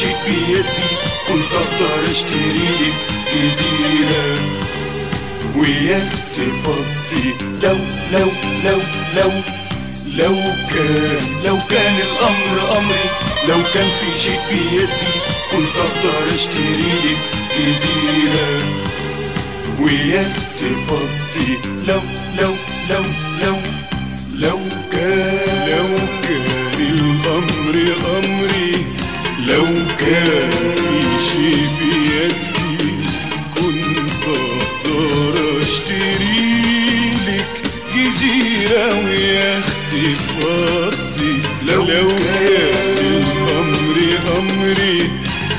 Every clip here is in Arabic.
شيء بيدي كنت أقدر أشتري لك جزيرة وياك تفضي لو لو لو لو لو كان لو كان الأمر أمري لو كان في شيء بيدي كنت أقدر أشتري لك جزيرة وياك تفضي لو لو لو لو لو كان لو كان الأمر أمري جزيرة ويختي فضي لو لو كان الأمر أمري.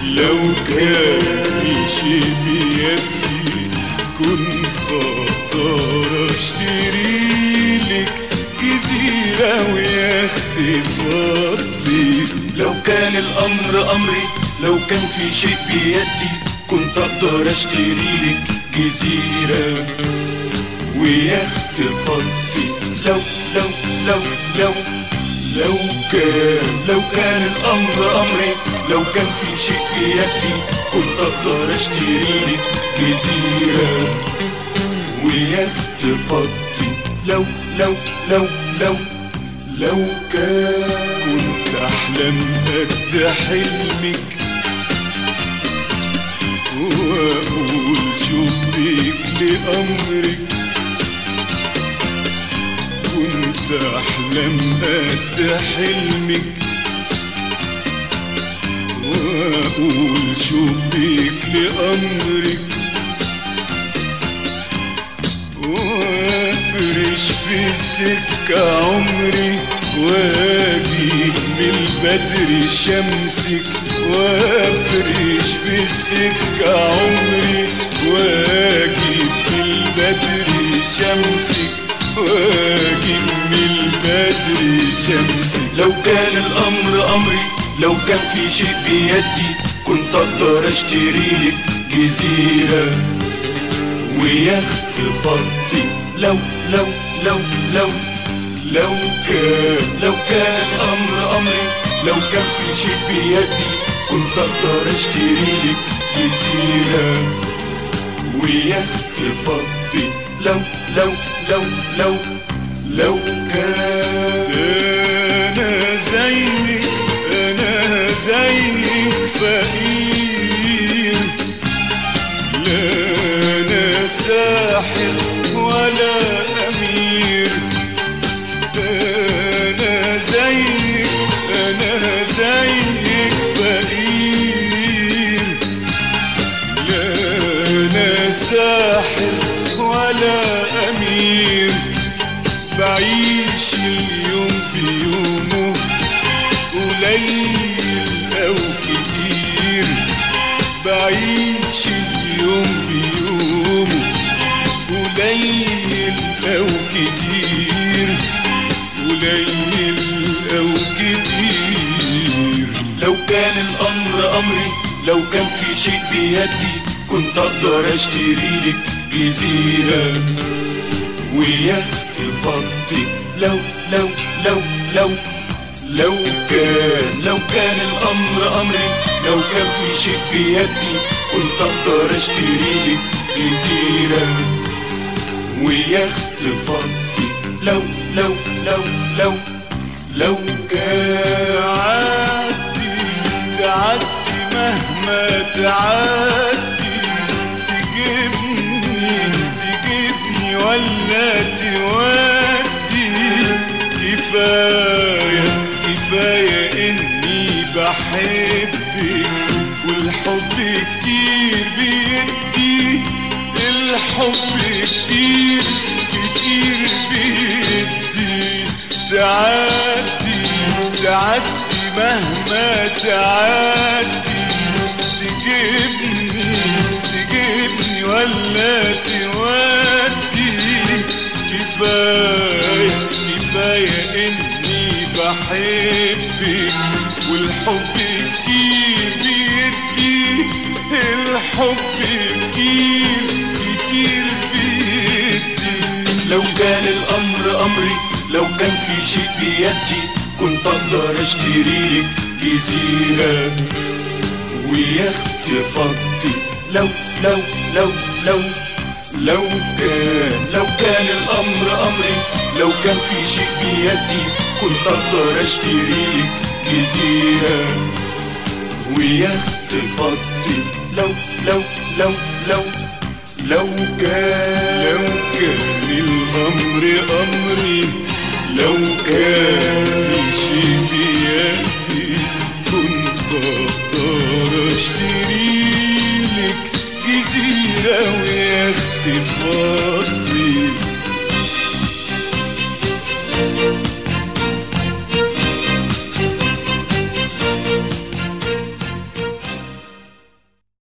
لو كان في شي بيدي كنت أقدر أشتري لك جزيرة ويختي فضي لو كان الأمر أمري لو كان في شيء بيدي كنت أقدر أشتري لك جزيرة. ويخت فضي لو لو لو لو لو كان لو كان الأمر أمري لو كان في شيء بيدي كنت أقدر أشتري لك جزيرة ويخت فضي لو لو لو لو لو كان كنت أحلم قد حلمك وأقول شبيك لأمرك كنت أحلم قد حلمك وأقول شبيك لأمرك. وأفرش في السكة عمري. واجي من البدر شمسك. وأفرش في السكة عمري. واجي من البدر شمسك. واجي البدر شمسك لو كان الأمر أمري لو كان في شيء بيدي كنت أقدر أشتري لك جزيرة ويخت فضي لو لو لو لو لو كان لو كان الأمر أمري لو كان في شيء بيدي كنت أقدر أشتري لك جزيرة ويخت فضي لو لو لو لو لو كان زيك أنا زيك فقير. لا أنا ساحر ولا أمير. أنا زيك أنا زيك فقير. لا أنا ساحر قليل أو كتير بعيش اليوم بيومه قليل أو كتير قليل أو كتير. لو كان الأمر أمري لو كان في شيء بيدي كنت أقدر أشتري لك جزيرة ويخت فضي لو لو لو لو لو كان لو كان الأمر أمري لو كان في شيء بيدي كنت أقدر أشتري لك جزيرة ويخت فضي لو لو لو لو لو كان تعدي تعدي مهما تعدي تجيبني تجيبني ولا تودي. كفاية كتير بيدي الحب كتير كتير بيدي. تعدي تعدي مهما تعدي. تجيبني تجيبني ولا تودي. كفاية كفاية إني بحبك والحب الحب كتير كتير بيدي لو كان الأمر أمري لو كان في شيء بيدي كنت أقدر اشتري لك جزيرة ويخت فضي لو لو لو لو لو كان لو كان الامر امري لو كان في شيء بيدي كنت أقدر أشتري لك جزيرة. ويخت فضي لو لو لو لو لو كان لو كان الأمر أمري لو كان في شيء بيدي كنت أقدر أشتري لك جزيرة ويخت فاضي